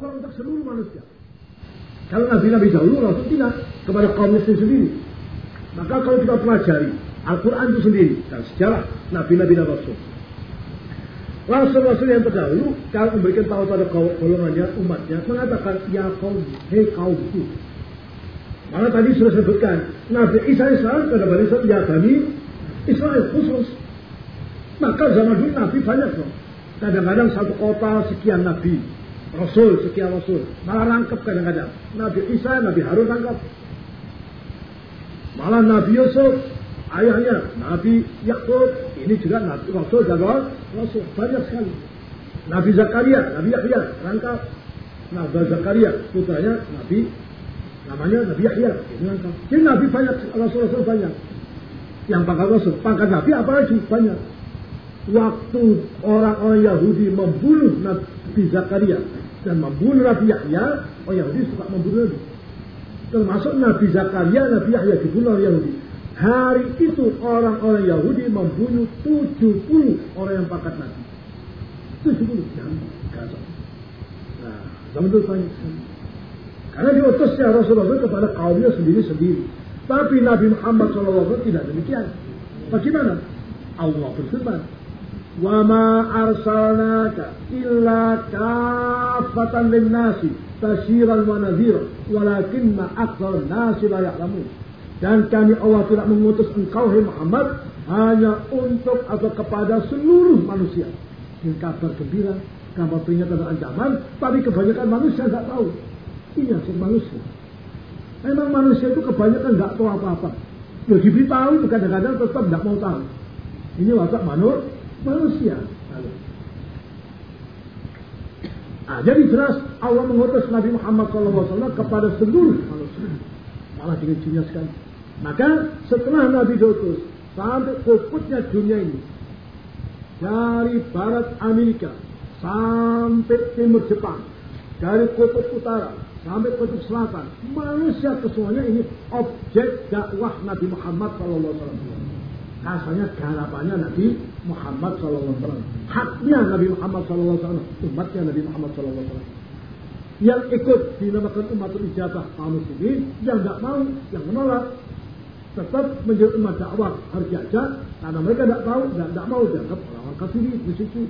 dakwah untuk seluruh manusia. Kalau nabi-nabi dahulu langsung tidak kepada kaum muslim sendiri. Maka kalau kita pelajari Al-Quran itu sendiri dan sejarah nabi-nabi dan rasul. Rasul-rasul yang terdahulu kalau memberikan tahu pada golongannya, umatnya, mengatakan, Ya kaum, hei kaumku. Malah tadi sudah sebutkan, Nabi Isa Islam pada Bani Israel, ya kami Israel khusus. Maka zaman dulu Nabi banyak loh. Kadang-kadang satu kota sekian Nabi. Rasul, sekian Rasul. Malah rangkap kadang-kadang. Nabi Isa, Nabi Harun rangkap. Malah Nabi Yusuf, ayahnya Nabi Yakub, ini juga Nabi Rasul dan Rasul. Banyak sekali. Nabi Zakaria, Nabi Yahya, rangkap. Nabi Zakaria, putranya Nabi, namanya Nabi Yahya, ini rangkap. Jadi Nabi banyak, Rasul-Rasul banyak. Yang pangkat Rasul, pangkat Nabi apa lagi? Banyak. Waktu orang-orang Yahudi membunuh Nabi Zakaria dan membunuh Nabi Yahya, orang Yahudi suka membunuh Nabi. Termasuk Nabi Zakaria, Nabi Yahya dibunuh oleh Yahudi. Hari itu orang-orang Yahudi membunuh 70 orang yang pangkat Nabi. 70 jangan kacau. Nah, zaman itu banyak sekali. Karena diutusnya Rasulullah kepada kaumnya sendiri-sendiri. Tapi Nabi Muhammad SAW tidak demikian. Bagaimana? Allah berfirman, Illa kafatan lin nasi basyiran wa nadhira walakinna aktsar nasi la ya'lamun. Dan kami Allah tidak mengutus engkau hai Muhammad hanya untuk atau kepada seluruh manusia. Ini kabar gembira, kabar peringatan dan ancaman, tapi kebanyakan manusia tidak tahu. Iya, manusia. Memang manusia itu kebanyakan nggak tahu apa-apa. Ya diberitahu kadang-kadang tetap nggak mau tahu. Ini watak manusia manusia. Nah, jadi jelas Allah mengutus Nabi Muhammad SAW kepada seluruh manusia. Malah dengan dunia sekali. Maka setelah Nabi diutus sampai puputnya dunia ini dari barat Amerika sampai timur Jepang, dari kutub utara sampai kutub selatan, manusia kesemuanya ini objek dakwah Nabi Muhammad SAW. Rasanya garapannya Nabi Muhammad SAW. Haknya Nabi Muhammad SAW. Umatnya Nabi Muhammad SAW. Yang ikut dinamakan umatul ijabah kaum muslimin. Yang tidak mau, yang menolak. Tetap menjadi umat dakwah harus diajak. Karena mereka tidak tahu, dan tidak mau dianggap orang-orang kafir di situ.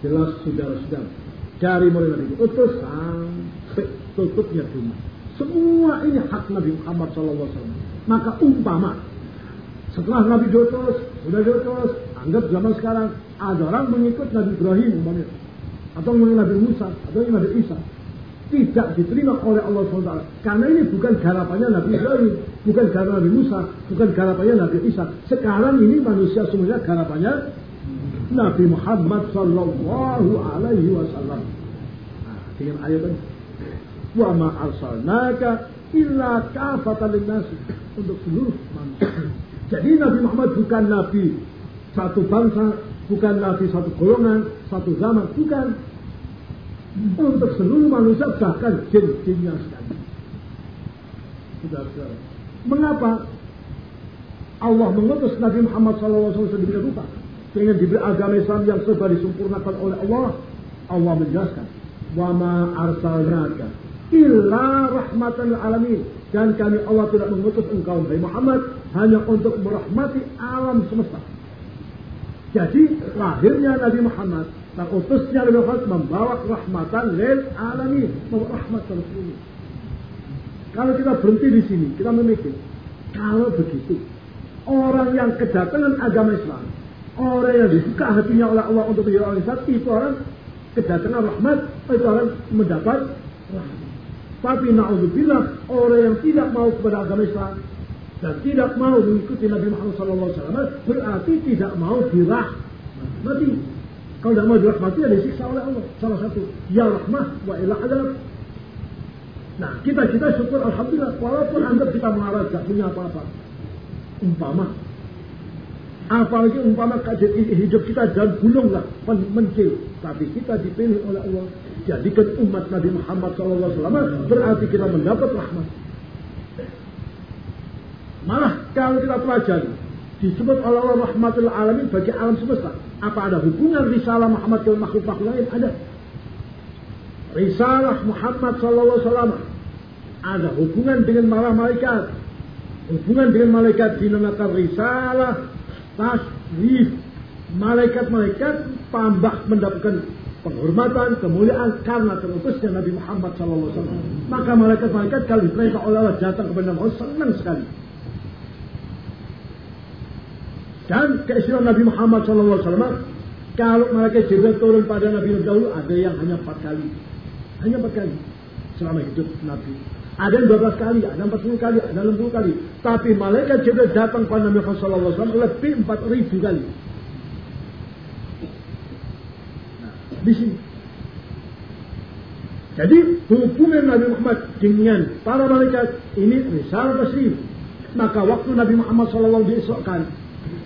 Jelas saudara-saudara. Dari mulai Nabi diutus sampai tutupnya dunia. Semua ini hak Nabi Muhammad SAW. Maka umpama setelah Nabi diutus, sudah diutus, anggap zaman sekarang ada orang mengikut Nabi Ibrahim umpamanya. Atau mengikut Nabi Musa, atau Nabi Isa. Tidak diterima oleh Allah SWT. Karena ini bukan garapannya Nabi Ibrahim, bukan garapan Nabi Musa, bukan garapannya Nabi Isa. Sekarang ini manusia semuanya garapannya Nabi Muhammad Sallallahu Alaihi Wasallam. Nah, dengan ayat ini. Wa ma arsalnaka illa kafatan linnasi untuk seluruh manusia. Jadi Nabi Muhammad bukan Nabi satu bangsa, bukan Nabi satu golongan, satu zaman, bukan. Untuk seluruh manusia bahkan jin-jinnya sekali. Sudah, sudah. Mengapa Allah mengutus Nabi Muhammad SAW sedemikian rupa? Dengan diberi agama Islam yang serba disempurnakan oleh Allah, Allah menjelaskan, "Wa ma arsalnaka illa rahmatan alamin." Dan kami Allah tidak mengutus engkau Nabi Muhammad hanya untuk merahmati alam semesta. Jadi lahirnya Nabi Muhammad dan utusnya Nabi Muhammad membawa rahmatan lil alamin, membawa rahmat seluruh. Kalau kita berhenti di sini, kita memikir, kalau begitu, orang yang kedatangan agama Islam, orang yang dibuka hatinya oleh Allah untuk menjadi orang Islam, itu orang kedatangan rahmat, itu orang mendapat. Tapi na'udzubillah orang yang tidak mau kepada agama Islam dan tidak mau mengikuti Nabi Muhammad SAW berarti tidak mau dirahmati. Kalau tidak mau dirahmati ada disiksa oleh Allah. Salah satu ya rahmah wa ila adab. Nah kita kita syukur alhamdulillah walaupun anda kita marah tidak punya apa-apa. Umpama apalagi umpama hidup kita dan gunung lah mencil tapi kita dipilih oleh Allah jadikan umat Nabi Muhammad SAW berarti kita mendapat rahmat. Malah kalau kita pelajari disebut oleh Allah rahmatul alamin bagi alam semesta. Apa ada hubungan risalah Muhammad dengan makhluk-makhluk lain? Ada. Risalah Muhammad wasallam ada hubungan dengan para malaikat. Hubungan dengan malaikat dinamakan risalah tasrif. Malaikat-malaikat tambah mendapatkan penghormatan, kemuliaan karena terutusnya Nabi Muhammad SAW. Maka malaikat-malaikat kalau diperintah oleh Allah datang kepada Muhammad senang sekali. Dan keistimewaan Nabi Muhammad SAW, kalau malaikat Jibril turun pada Nabi dahulu, ada yang hanya empat kali. Hanya empat kali selama hidup Nabi. Ada yang 12 kali, ada 40 kali, ada 60 kali. Tapi malaikat Jibril datang pada Nabi Muhammad SAW lebih 4000 kali. Nah, di sini. Jadi hubungan Nabi Muhammad dengan para malaikat ini risalah tasrif. Maka waktu Nabi Muhammad SAW diisokkan,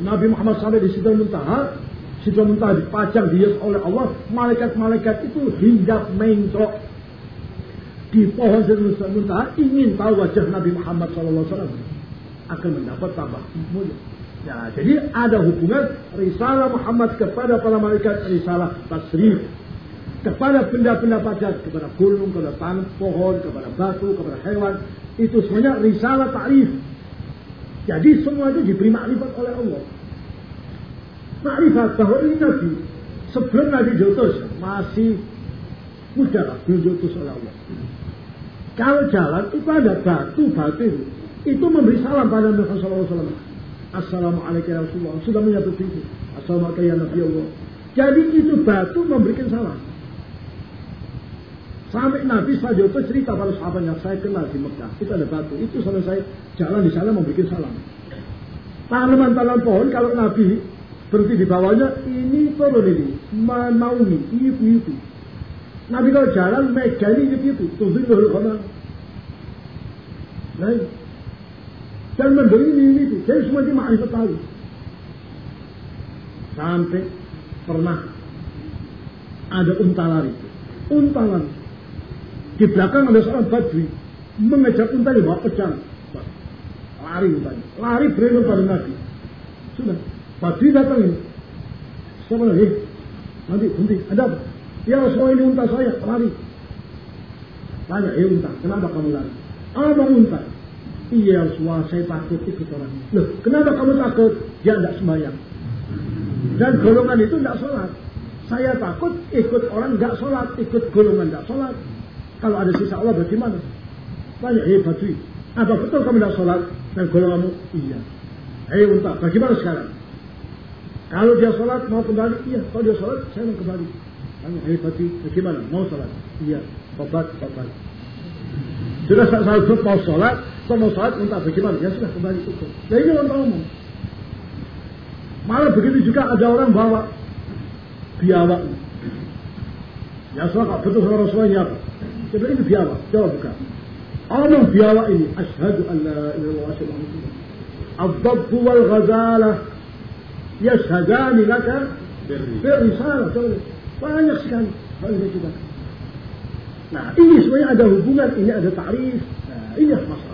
Nabi Muhammad sampai di situ muntaha, situ muntaha dipajang dihias oleh Allah, malaikat-malaikat itu hinggap mentok di pohon sidratul muntaha ingin tahu wajah Nabi Muhammad SAW akan mendapat tambah mulia. Ya, jadi ada hubungan risalah Muhammad kepada para malaikat risalah tasrif kepada benda-benda pada kepada gunung, kepada tanah, pohon, kepada batu, kepada hewan itu semuanya risalah ta'rif jadi semua itu diberi makrifat oleh Allah. Makrifat bahwa ini Nabi sebelum Nabi diutus masih muda belum diutus oleh Allah. Kalau jalan itu ada batu-batu itu memberi salam pada Nabi SAW. Assalamualaikum ya Rasulullah. Sudah menyatu itu. Assalamualaikum ya Nabi Allah. Jadi itu batu memberikan salam. Sampai Nabi saja itu cerita pada sahabatnya, saya kenal di Mekah. Itu ada batu. Itu sampai saya jalan di sana memberikan salam. Tanaman-tanaman pohon kalau Nabi berhenti di bawahnya, ini turun ini. Manaumi, itu-itu. Nabi kalau jalan, mega ini itu-itu. Tuzin dulu ke mana. Nah, dan memberi ini, ini itu. Jadi semua ini ma'rifat tahu. Sampai pernah ada unta lari. Unta lari di belakang ada seorang badui mengejar unta di bawah pedang. Lari untanya. Lari berenung pada Nabi. Sudah. Badui datang ini. Siapa lagi? Nanti berhenti. Ada apa? Ya Rasulullah ini unta saya. Lari. Tanya, ya unta. Kenapa kamu lari? Apa unta? Iya Rasulullah saya takut ikut orang. Loh, kenapa kamu takut? Dia tidak sembahyang. Dan golongan itu tidak sholat. Saya takut ikut orang tidak sholat, ikut golongan tidak sholat. Kalau ada sisa Allah bagaimana? Tanya, hei Badui, apa betul kamu tidak sholat? Dan golonganmu, iya. Hei unta, bagaimana sekarang? Kalau dia sholat, mau kembali? Iya. Kalau dia sholat, saya mau kembali. Tanya, hei Badui, bagaimana? Mau sholat? Iya. Tobat, tobat. Sudah saya grup mau sholat, kalau mau sholat, unta bagaimana? Ya sudah kembali cukup. Ya ini unta umum. Malah begitu juga ada orang bawa biawak. Ya sholat, betul sama Rasulullah apa? Coba ini biawak, jawab bukan. Orang biawak ini, asyhadu an la ilaha illallah wa asyhadu anna الضب والغزالة يشهدان لك بالرسالة banyak sekali banyak juga nah ini semuanya ada hubungan ini ada tarif nah, ini masalah